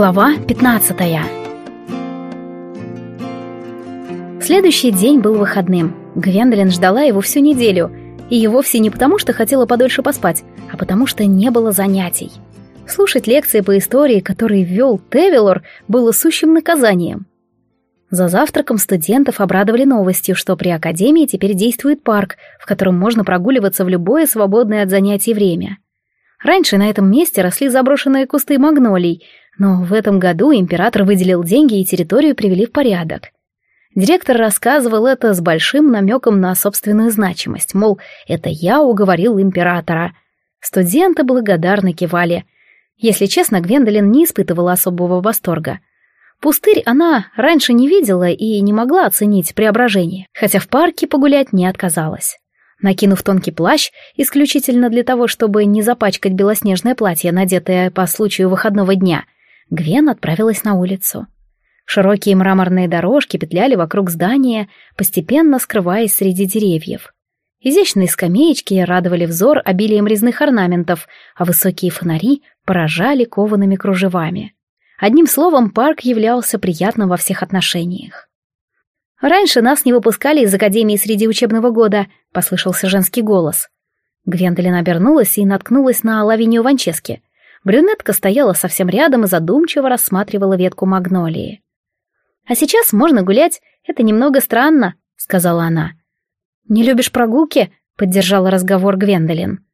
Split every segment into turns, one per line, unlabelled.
Глава 15 Следующий день был выходным. Гвендолин ждала его всю неделю, и вовсе не потому, что хотела подольше поспать, а потому что не было занятий. Слушать лекции по истории, которые вел Тевилор, было сущим наказанием. За завтраком студентов обрадовали новостью, что при Академии теперь действует парк, в котором можно прогуливаться в любое свободное от занятий время. Раньше на этом месте росли заброшенные кусты магнолий, но в этом году император выделил деньги и территорию привели в порядок. Директор рассказывал это с большим намеком на собственную значимость, мол, это я уговорил императора. Студенты благодарно кивали. Если честно, Гвендолин не испытывала особого восторга. Пустырь она раньше не видела и не могла оценить преображение, хотя в парке погулять не отказалась. Накинув тонкий плащ, исключительно для того, чтобы не запачкать белоснежное платье, надетое по случаю выходного дня — Гвен отправилась на улицу. Широкие мраморные дорожки петляли вокруг здания, постепенно скрываясь среди деревьев. Изящные скамеечки радовали взор обилием резных орнаментов, а высокие фонари поражали коваными кружевами. Одним словом, парк являлся приятным во всех отношениях. «Раньше нас не выпускали из академии среди учебного года», — послышался женский голос. Гвендолин обернулась и наткнулась на Лавинию Ванчески. Брюнетка стояла совсем рядом и задумчиво рассматривала ветку магнолии. «А сейчас можно гулять, это немного странно», — сказала она. «Не любишь прогулки?» — поддержала разговор Гвендолин.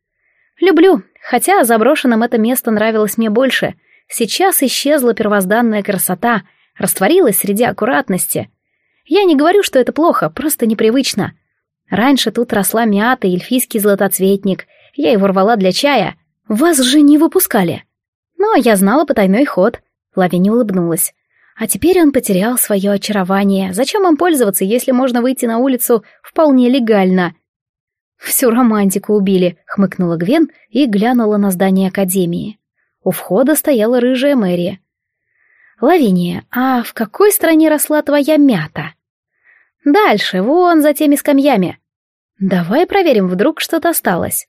«Люблю, хотя заброшенным это место нравилось мне больше. Сейчас исчезла первозданная красота, растворилась среди аккуратности. Я не говорю, что это плохо, просто непривычно. Раньше тут росла мята и эльфийский златоцветник, я его рвала для чая, «Вас же не выпускали!» «Но я знала потайной ход», — Лавиния улыбнулась. «А теперь он потерял свое очарование. Зачем им пользоваться, если можно выйти на улицу вполне легально?» «Всю романтику убили», — хмыкнула Гвен и глянула на здание Академии. У входа стояла рыжая Мэри. «Лавиния, а в какой стране росла твоя мята?» «Дальше, вон за теми скамьями». «Давай проверим, вдруг что-то осталось».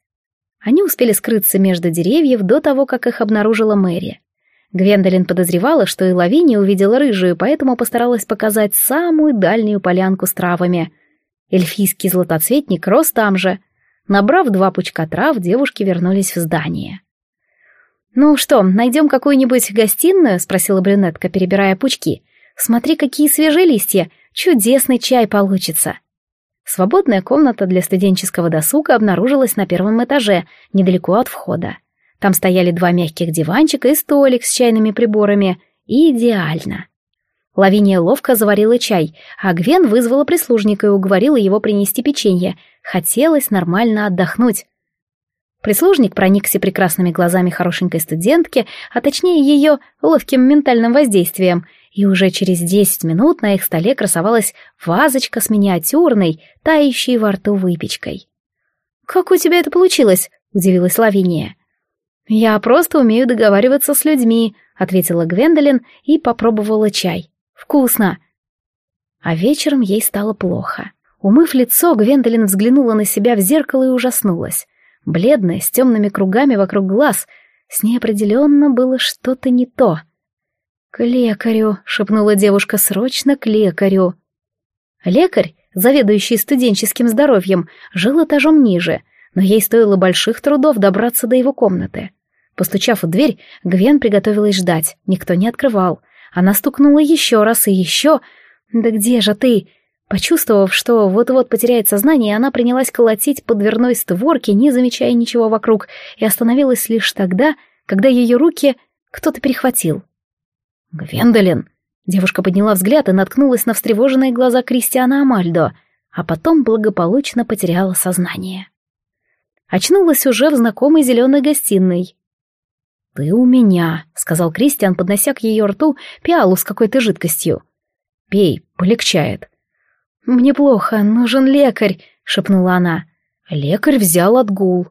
Они успели скрыться между деревьев до того, как их обнаружила Мэри. Гвендолин подозревала, что и Лавиния увидела рыжую, поэтому постаралась показать самую дальнюю полянку с травами. Эльфийский златоцветник рос там же. Набрав два пучка трав, девушки вернулись в здание. «Ну что, найдем какую-нибудь гостиную?» — спросила брюнетка, перебирая пучки. «Смотри, какие свежие листья! Чудесный чай получится!» Свободная комната для студенческого досуга обнаружилась на первом этаже, недалеко от входа. Там стояли два мягких диванчика и столик с чайными приборами. Идеально. Лавиния ловко заварила чай, а Гвен вызвала прислужника и уговорила его принести печенье. Хотелось нормально отдохнуть. Прислужник проникся прекрасными глазами хорошенькой студентки, а точнее ее ловким ментальным воздействием, и уже через десять минут на их столе красовалась вазочка с миниатюрной, тающей во рту выпечкой. «Как у тебя это получилось?» — удивилась Лавиния. «Я просто умею договариваться с людьми», — ответила Гвендолин и попробовала чай. «Вкусно!» А вечером ей стало плохо. Умыв лицо, Гвендолин взглянула на себя в зеркало и ужаснулась. Бледная, с темными кругами вокруг глаз, с ней определенно было что-то не то. «К лекарю», — шепнула девушка, — «срочно к лекарю». Лекарь, заведующий студенческим здоровьем, жил этажом ниже, но ей стоило больших трудов добраться до его комнаты. Постучав в дверь, Гвен приготовилась ждать, никто не открывал. Она стукнула еще раз и еще. «Да где же ты?» Почувствовав, что вот-вот потеряет сознание, она принялась колотить по дверной створке, не замечая ничего вокруг, и остановилась лишь тогда, когда ее руки кто-то перехватил. «Гвендолин!» Девушка подняла взгляд и наткнулась на встревоженные глаза Кристиана Амальдо, а потом благополучно потеряла сознание. Очнулась уже в знакомой зеленой гостиной. «Ты у меня», — сказал Кристиан, поднося к ее рту пиалу с какой-то жидкостью. «Пей, полегчает». «Мне плохо, нужен лекарь», — шепнула она. Лекарь взял отгул.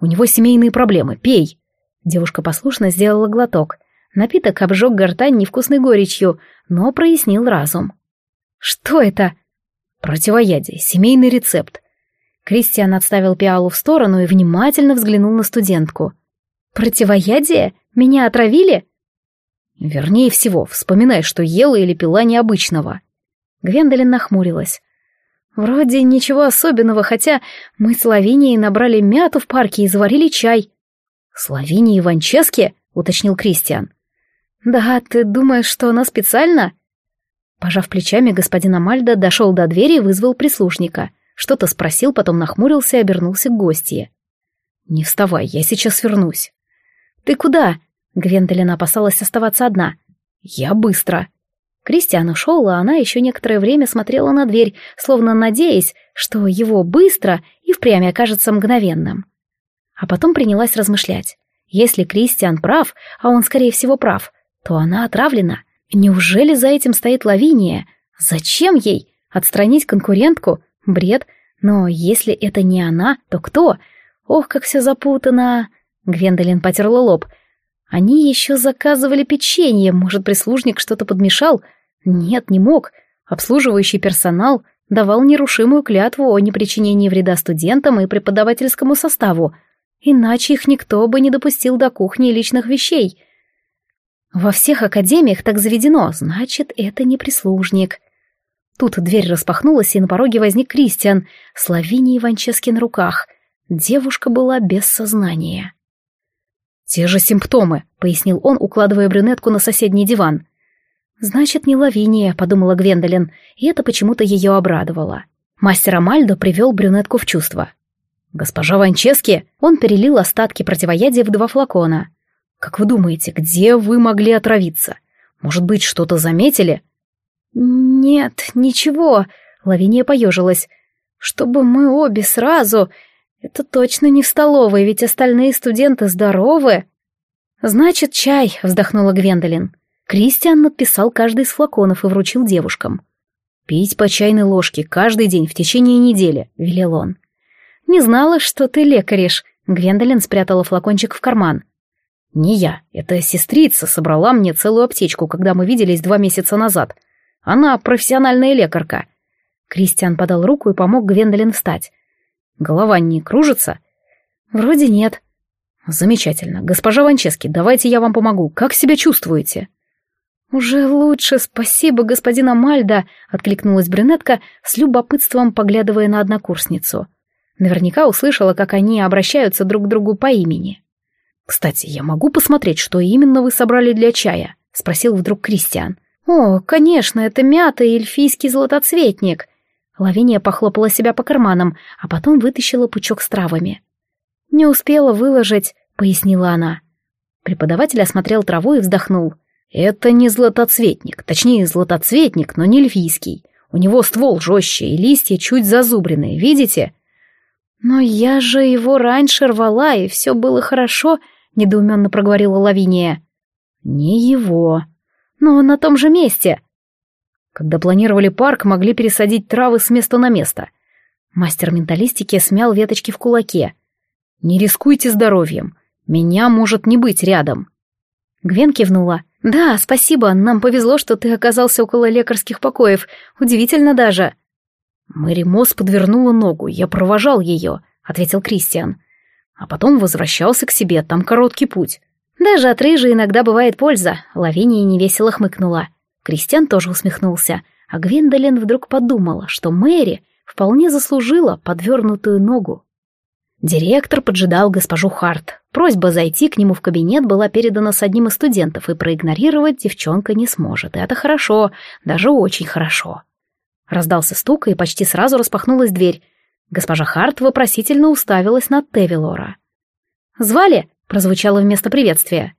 «У него семейные проблемы, пей». Девушка послушно сделала глоток — Напиток обжег гортань невкусной горечью, но прояснил разум. «Что это?» «Противоядие, семейный рецепт». Кристиан отставил пиалу в сторону и внимательно взглянул на студентку. «Противоядие? Меня отравили?» Вернее всего, вспоминай, что ела или пила необычного. Гвендолин нахмурилась. Вроде ничего особенного, хотя мы с Лавинией набрали мяту в парке и заварили чай. С Лавинией и Ванчески? уточнил Кристиан. Да, ты думаешь, что она специально? Пожав плечами, господин Амальдо дошел до двери и вызвал прислужника. Что-то спросил, потом нахмурился и обернулся к гостье. «Не вставай, я сейчас вернусь». «Ты куда?» Гвендолин опасалась оставаться одна. «Я быстро». Кристиан ушел, а она еще некоторое время смотрела на дверь, словно надеясь, что его быстро и впрямь окажется мгновенным. А потом принялась размышлять. Если Кристиан прав, а он, скорее всего, прав, то она отравлена. Неужели за этим стоит Лавиния? Зачем ей? Отстранить конкурентку? Бред. Но если это не она, то кто? Ох, как все запутано. Гвендолин потерла лоб. Они еще заказывали печенье, может, прислужник что-то подмешал? Нет, не мог. Обслуживающий персонал давал нерушимую клятву о непричинении вреда студентам и преподавательскому составу, иначе их никто бы не допустил до кухни личных вещей. Во всех академиях так заведено, значит, это не прислужник. Тут дверь распахнулась, и на пороге возник Кристиан с Лавинией Ванчески на руках. Девушка была без сознания. «Те же симптомы», — пояснил он, укладывая брюнетку на соседний диван. «Значит, не Лавиния», — подумала Гвендолин, и это почему-то ее обрадовало. Мастер Амальдо привел брюнетку в чувство. «Госпожа Ванчески!» Он перелил остатки противоядия в два флакона. «Как вы думаете, где вы могли отравиться? Может быть, что-то заметили?» «Нет, ничего», — Лавиния поежилась. «Чтобы мы обе сразу...» Это точно не в столовой, ведь остальные студенты здоровы. Значит, чай, вздохнула Гвендолин. Кристиан надписал каждый из флаконов и вручил девушкам. «Пить по чайной ложке каждый день в течение недели», — велел он. «Не знала, что ты лекаришь», — Гвендолин спрятала флакончик в карман. «Не я, это сестрица собрала мне целую аптечку, когда мы виделись два месяца назад. Она профессиональная лекарка». Кристиан подал руку и помог Гвендолин встать. Голова не кружится? Вроде нет. Замечательно. Госпожа Ванчески, давайте я вам помогу. Как себя чувствуете? Уже лучше, спасибо, господина Мальда, откликнулась брюнетка с любопытством, поглядывая на однокурсницу. Наверняка услышала, как они обращаются друг к другу по имени. «Кстати, я могу посмотреть, что именно вы собрали для чая?» — спросил вдруг Кристиан. «О, конечно, это мята и эльфийский золотоцветник. Лавиния похлопала себя по карманам, а потом вытащила пучок с травами. «Не успела выложить», — пояснила она. Преподаватель осмотрел траву и вздохнул. «Это не златоцветник, точнее, златоцветник, но не эльфийский. У него ствол жестче, и листья чуть зазубренные, видите?» «Но я же его раньше рвала, и все было хорошо», — недоуменно проговорила Лавиния. «Не его. Но на том же месте», когда планировали парк, могли пересадить травы с места на место. Мастер менталистики смял веточки в кулаке. «Не рискуйте здоровьем. Меня может не быть рядом». Гвен кивнула. «Да, спасибо, нам повезло, что ты оказался около лекарских покоев. Удивительно даже». Мэри Мосс подвернула ногу, я провожал ее, ответил Кристиан. А потом возвращался к себе, там короткий путь. Даже от рыжи иногда бывает польза, Лавиния невесело хмыкнула. Кристиан тоже усмехнулся, а Гвендолин вдруг подумала, что Мэри вполне заслужила подвернутую ногу. Директор поджидал госпожу Харт. Просьба зайти к нему в кабинет была передана с одним из студентов, и проигнорировать девчонка не сможет. И это хорошо, даже очень хорошо. Раздался стук, и почти сразу распахнулась дверь. Госпожа Харт вопросительно уставилась на Тевилора. «Звали?» — прозвучало вместо приветствия.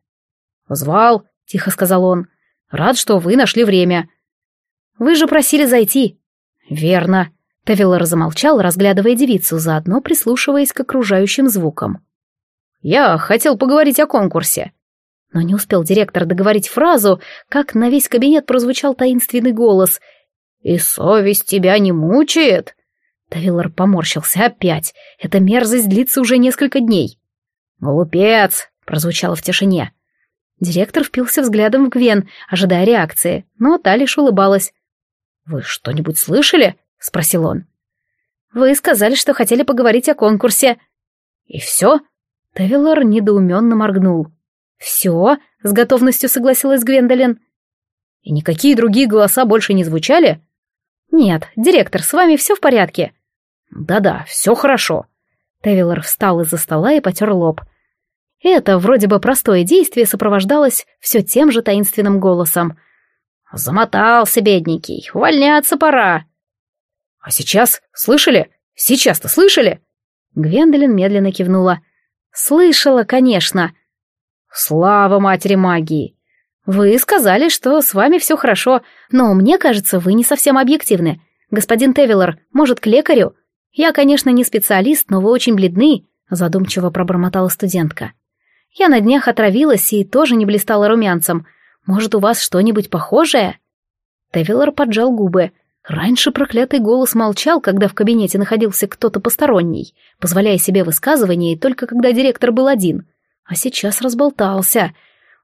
«Звал», — тихо сказал он. Рад, что вы нашли время. Вы же просили зайти. Верно. Тавилор замолчал, разглядывая девицу, заодно прислушиваясь к окружающим звукам. Я хотел поговорить о конкурсе. Но не успел директор договорить фразу, как на весь кабинет прозвучал таинственный голос. «И совесть тебя не мучает?» Тавилор поморщился опять. Эта мерзость длится уже несколько дней. «Глупец!» — прозвучало в тишине. Директор впился взглядом в Гвен, ожидая реакции, но та лишь улыбалась. «Вы что-нибудь слышали?» — спросил он. «Вы сказали, что хотели поговорить о конкурсе». «И все?» Тавилор недоуменно моргнул. «Все?» —— с готовностью согласилась Гвендолин.
«И никакие другие голоса больше не звучали?»
«Нет, директор, с вами все в порядке?»
«Да-да, все хорошо».
Тевилор встал из-за стола и потер лоб. Это вроде бы простое действие сопровождалось все тем же таинственным голосом.
«Замотался, бедненький, увольняться пора». «А сейчас? Слышали? Сейчас-то слышали?»
Гвендолин медленно кивнула. «Слышала, конечно».
«Слава матери магии!»
«Вы сказали, что с вами все хорошо, но мне кажется, вы не совсем объективны. Господин Тевилор, может, к лекарю? Я, конечно, не специалист, но вы очень бледны», — задумчиво пробормотала студентка. «Я на днях отравилась и тоже не блистала румянцем. Может, у вас что-нибудь похожее?» Тевилор поджал губы. Раньше проклятый голос молчал, когда в кабинете находился кто-то посторонний, позволяя себе высказывания только когда директор был один. А сейчас разболтался.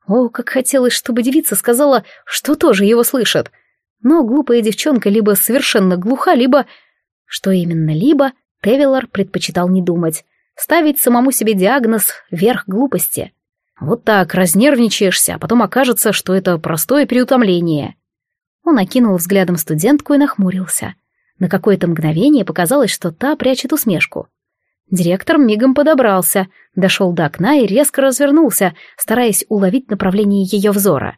О, как хотелось, чтобы девица сказала, что тоже его слышат. Но глупая девчонка либо совершенно глуха, либо... Что именно либо, Тевилор предпочитал не думать. Ставить самому себе диагноз — верх глупости. Вот так разнервничаешься, а потом окажется, что это простое переутомление. Он окинул взглядом студентку и нахмурился. На какое-то мгновение показалось, что та прячет усмешку. Директор мигом подобрался, дошел до окна и резко развернулся, стараясь уловить направление ее взора.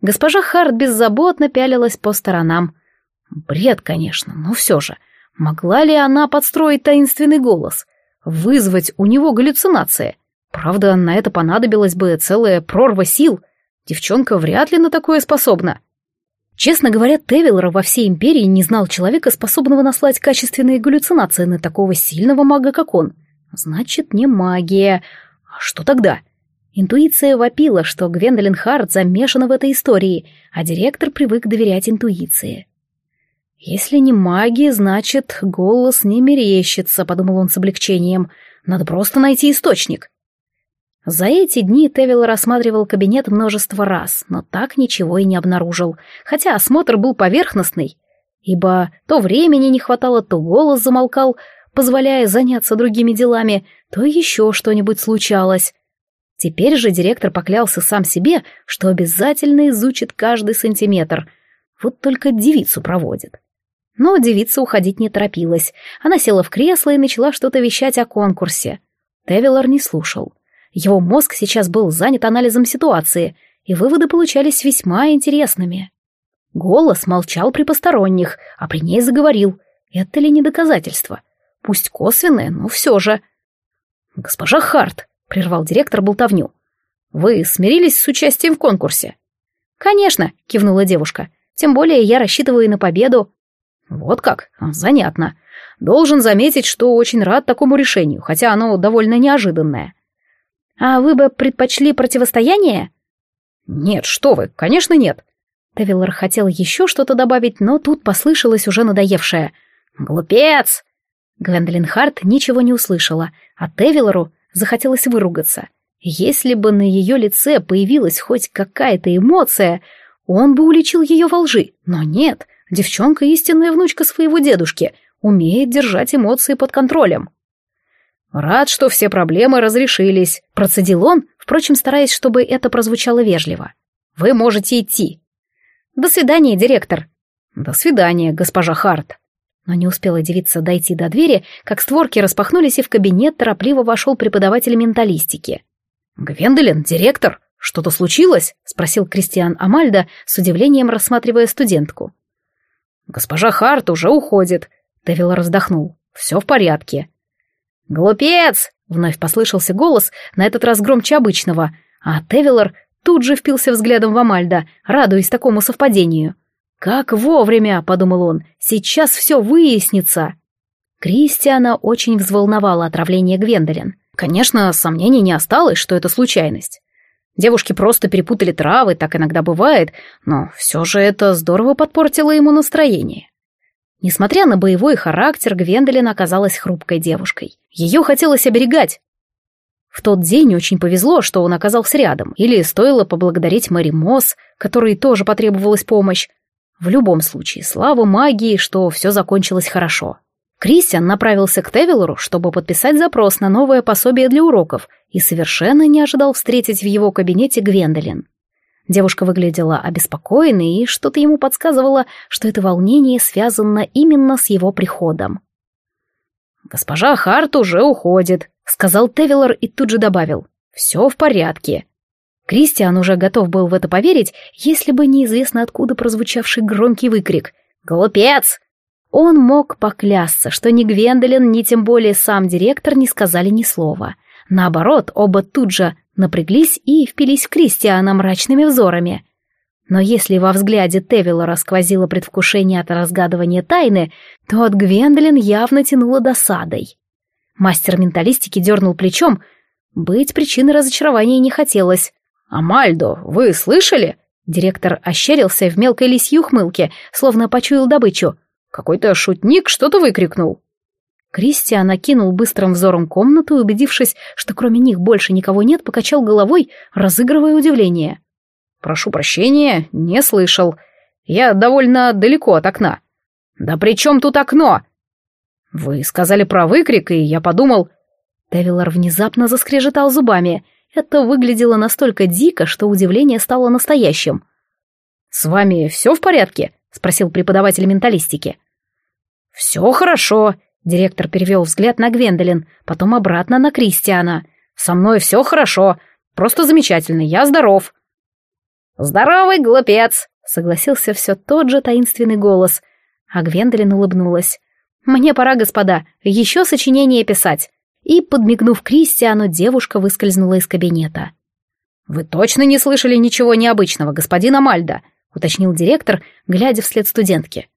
Госпожа Харт беззаботно пялилась по сторонам. Бред, конечно, но все же. Могла ли она подстроить таинственный голос? Вызвать у него галлюцинации? Правда, на это понадобилась бы целая прорва сил. Девчонка вряд ли на такое способна. Честно говоря, Тевилора во всей империи не знал человека, способного наслать качественные галлюцинации на такого сильного мага, как он. Значит, не магия. А что тогда? Интуиция вопила, что Гвендолин Харт замешана в этой истории, а директор привык доверять интуиции. «Если не магия, значит, голос не мерещится», — подумал он с облегчением. «Надо просто найти источник». За эти дни Тевил рассматривал кабинет множество раз, но так ничего и не обнаружил, хотя осмотр был поверхностный, ибо то времени не хватало, то голос замолкал, позволяя заняться другими делами, то еще что-нибудь случалось. Теперь же директор поклялся сам себе, что обязательно изучит каждый сантиметр. Вот только девицу проводит. Но девица уходить не торопилась. Она села в кресло и начала что-то вещать о конкурсе. Тевилор не слушал. Его мозг сейчас был занят анализом ситуации, и выводы получались весьма интересными. Голос молчал при посторонних, а при ней заговорил. Это ли не доказательство? Пусть косвенное, но все же. «Госпожа Харт», — прервал директор болтовню, — «вы смирились с участием в конкурсе?» «Конечно», — кивнула девушка, — «тем более я рассчитываю на победу». «Вот как? Занятно. Должен заметить, что очень рад такому решению, хотя оно довольно неожиданное. «А вы бы предпочли противостояние?» «Нет, что вы, конечно, нет». Тевиллер хотел еще что-то добавить, но тут послышалось уже надоевшее. «Глупец!» Гвендолин Харт ничего не услышала, а Тевиллеру захотелось выругаться. Если бы на ее лице появилась хоть какая-то эмоция, он бы уличил ее во лжи. Но нет, девчонка истинная внучка своего дедушки, умеет держать эмоции под контролем. «Рад, что все проблемы разрешились», — процедил он, впрочем, стараясь, чтобы это прозвучало вежливо. «Вы можете идти». «До свидания, директор». «До свидания, госпожа Харт». Но не успела девица дойти до двери, как створки распахнулись, и в кабинет торопливо вошел преподаватель менталистики. «Гвендолин, директор, что-то случилось?» — спросил Кристиан Амальда, с удивлением рассматривая студентку. «Госпожа Харт уже уходит», — Тевил раздохнул. «Все в порядке». «Глупец!» — вновь послышался голос, на этот раз громче обычного, а Тевилор тут же впился взглядом в Амальда, радуясь такому совпадению. «Как вовремя!» — подумал он. «Сейчас все выяснится!» Кристиана очень взволновала отравление Гвендолин. Конечно, сомнений не осталось, что это случайность. Девушки просто перепутали травы, так иногда бывает, но все же это здорово подпортило ему настроение. Несмотря на боевой характер, Гвендолин оказалась хрупкой девушкой. Ее хотелось оберегать. В тот день очень повезло, что он оказался рядом, или стоило поблагодарить Мэри Мосс, которой тоже потребовалась помощь. В любом случае, слава магии, что все закончилось хорошо. Кристиан направился к Тевилору, чтобы подписать запрос на новое пособие для уроков и совершенно не ожидал встретить в его кабинете Гвендолин. Девушка выглядела обеспокоенной, и что-то ему подсказывало, что это волнение связано именно с его приходом.
«Госпожа Харт уже уходит», — сказал Тевилор и тут же добавил. «Все в порядке».
Кристиан уже готов был в это поверить, если бы неизвестно откуда прозвучавший громкий выкрик «Глупец!». Он мог поклясться, что ни Гвендолин, ни тем более сам директор не сказали ни слова. Наоборот, оба тут же напряглись и впились в Кристиана мрачными взорами. Но если во взгляде Тевилора сквозило предвкушение от разгадывания тайны, то от Гвендолин явно тянуло досадой. Мастер менталистики дернул плечом. Быть причиной разочарования не хотелось.
«Амальдо, вы слышали?»
Директор ощерился в мелкой лисью ухмылке, словно почуял добычу.
«Какой-то шутник что-то выкрикнул».
Кристиан окинул быстрым взором комнату и, убедившись, что кроме них больше никого нет, покачал головой, разыгрывая удивление.
«Прошу прощения, не слышал. Я довольно далеко от окна». «Да при чем тут окно?» «Вы сказали про выкрик, и я подумал...»
Тевилор внезапно заскрежетал зубами — это выглядело настолько дико, что удивление стало настоящим.
«С вами все в порядке?» — спросил преподаватель менталистики.
«Все хорошо», — директор перевел взгляд на Гвендолин, потом обратно на Кристиана.
«Со мной все хорошо, просто замечательно, я здоров».
«Здоровый глупец», — согласился все тот же таинственный голос, а Гвендолин улыбнулась. «Мне пора, господа, еще сочинение писать и, подмигнув Кристиану, девушка выскользнула из кабинета.
«Вы точно не слышали ничего необычного, господин Амальда?» — уточнил директор, глядя вслед студентке.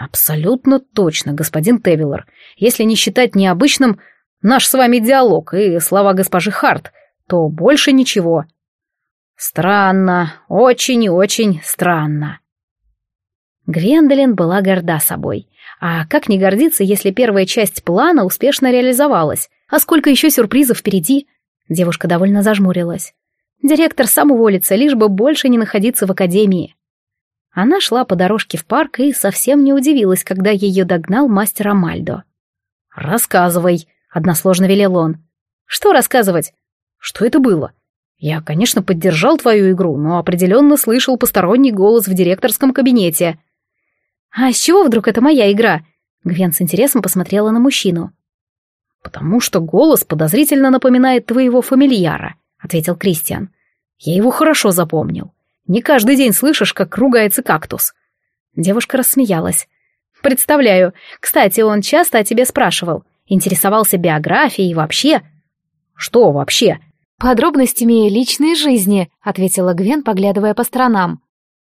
«Абсолютно точно, господин Тевилор. Если не считать необычным наш с вами диалог и слова госпожи Харт, то больше ничего». «Странно, очень и очень странно».
Гвендолин была горда собой. А как не гордиться, если первая часть плана успешно реализовалась? А сколько еще сюрпризов впереди? Девушка довольно зажмурилась. Директор сам уволится, лишь бы больше не находиться в академии. Она шла по дорожке в парк и совсем не удивилась, когда ее догнал мастер Амальдо.
«Рассказывай», — односложно велел он.
«Что рассказывать?»
«Что это было?» «Я, конечно, поддержал твою игру, но определенно слышал посторонний голос в директорском кабинете».
«А с чего вдруг это моя игра?» Гвен с интересом посмотрела на мужчину.
«Потому что голос подозрительно напоминает твоего фамильяра», — ответил Кристиан. «Я его хорошо запомнил. Не каждый день слышишь, как ругается кактус».
Девушка рассмеялась. «Представляю. Кстати, он часто о тебе спрашивал. Интересовался биографией и вообще...»
«Что вообще?»
«Подробностями личной жизни», — ответила Гвен, поглядывая по сторонам.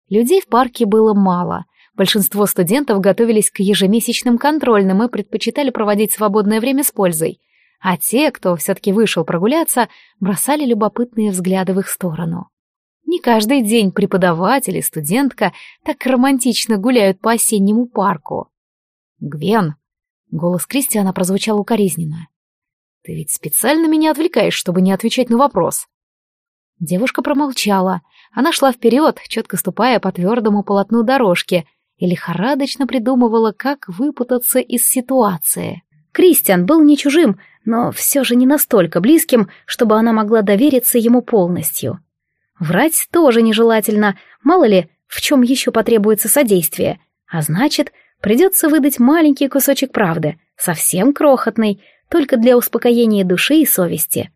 Людей в парке было мало — Большинство студентов готовились к ежемесячным контрольным и предпочитали проводить свободное время с пользой. А те, кто все-таки вышел прогуляться, бросали любопытные взгляды в их сторону. Не каждый день преподаватель и студентка так романтично гуляют по осеннему парку.
«Гвен!» — голос Кристиана прозвучал укоризненно. «Ты ведь специально меня отвлекаешь, чтобы не отвечать на вопрос».
Девушка промолчала. Она шла вперед, четко ступая по твердому полотну дорожки — и лихорадочно придумывала, как выпутаться из ситуации. Кристиан был не чужим, но все же не настолько близким, чтобы она могла довериться ему полностью. Врать тоже нежелательно, мало ли, в чем еще потребуется содействие, а значит, придется выдать маленький кусочек правды, совсем крохотный, только для успокоения души и совести.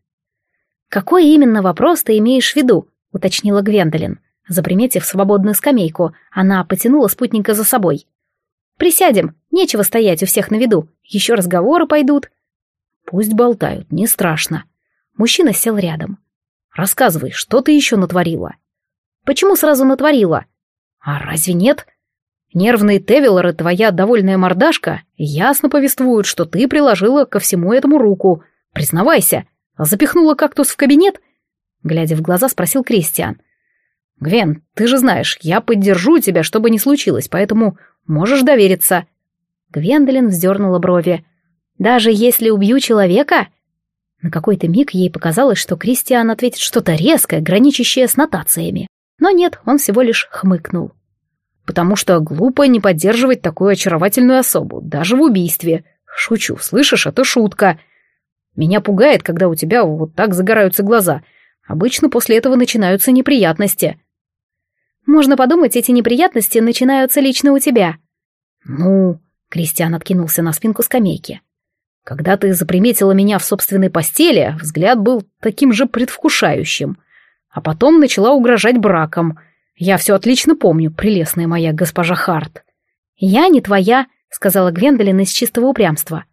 «Какой именно вопрос ты имеешь в виду?» — уточнила Гвендолин. Заприметив свободную скамейку, она потянула спутника за собой. «Присядем, нечего стоять у всех на виду, еще разговоры пойдут».
«Пусть болтают, не страшно».
Мужчина сел рядом.
«Рассказывай, что ты еще натворила?»
«Почему сразу натворила?»
«А разве нет?» Нервные Тевилоры, твоя довольная мордашка, ясно повествуют, что ты приложила ко всему этому руку. Признавайся, запихнула кактус в кабинет?» Глядя в глаза, спросил Кристиан. «Гвен, ты же знаешь, я поддержу тебя, что бы ни случилось, поэтому можешь довериться».
Гвендолин вздернула брови. «Даже если убью человека?» На какой-то миг ей показалось, что Кристиан ответит что-то резкое, граничащее с нотациями. Но нет, он всего лишь хмыкнул.
«Потому что глупо не поддерживать такую очаровательную особу, даже в убийстве. Шучу, слышишь, это шутка». Меня пугает, когда у тебя вот так загораются глаза. Обычно после этого начинаются неприятности.
Можно подумать, эти неприятности начинаются лично у тебя.
Ну, Кристиан откинулся на спинку скамейки. Когда ты заприметила меня в собственной постели, взгляд был таким же предвкушающим. А потом начала угрожать браком. Я все отлично помню, прелестная моя госпожа Харт.
Я не твоя, сказала Гвендолин из чистого упрямства.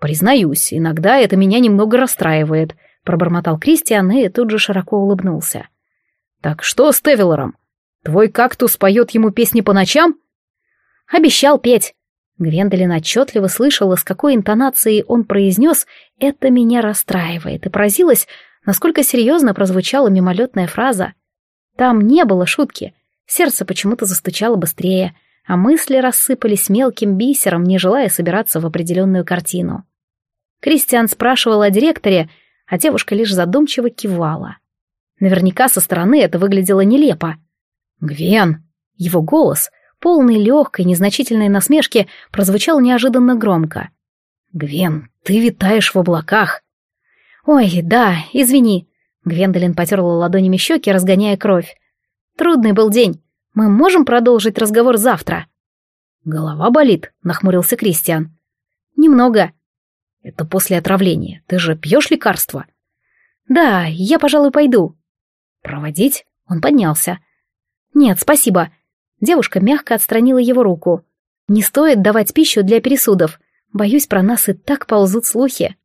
Признаюсь, иногда это меня немного расстраивает, пробормотал Кристиан и тут же широко улыбнулся. Так что с Тевилором? Твой кактус поет ему песни по ночам?
Обещал петь. Гвендолин отчетливо слышала, с какой интонацией он произнес «это меня расстраивает» и поразилась, насколько серьезно прозвучала мимолетная фраза. Там не было шутки, сердце почему-то застучало быстрее, а мысли рассыпались мелким бисером, не желая собираться в определенную картину. Кристиан спрашивал о директоре, а девушка лишь задумчиво кивала. Наверняка со стороны это выглядело нелепо.
«Гвен!»
Его голос — полный легкой, незначительной насмешки, прозвучал неожиданно громко.
«Гвен, ты витаешь в облаках!»
«Ой, да, извини!» Гвендолин потерла ладонями щеки, разгоняя кровь. «Трудный был день. Мы можем продолжить разговор завтра?»
«Голова болит», — нахмурился Кристиан.
«Немного».
«Это после отравления. Ты же пьешь лекарства?»
«Да, я, пожалуй, пойду».
«Проводить?»
Он поднялся. «Нет, спасибо. Девушка мягко отстранила его руку. «Не стоит давать пищу для пересудов. Боюсь, про нас и так ползут слухи».